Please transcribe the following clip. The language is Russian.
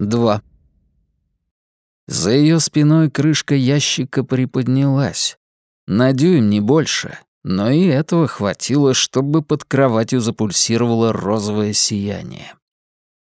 2. За ее спиной крышка ящика приподнялась. На дюйм не больше, но и этого хватило, чтобы под кроватью запульсировало розовое сияние.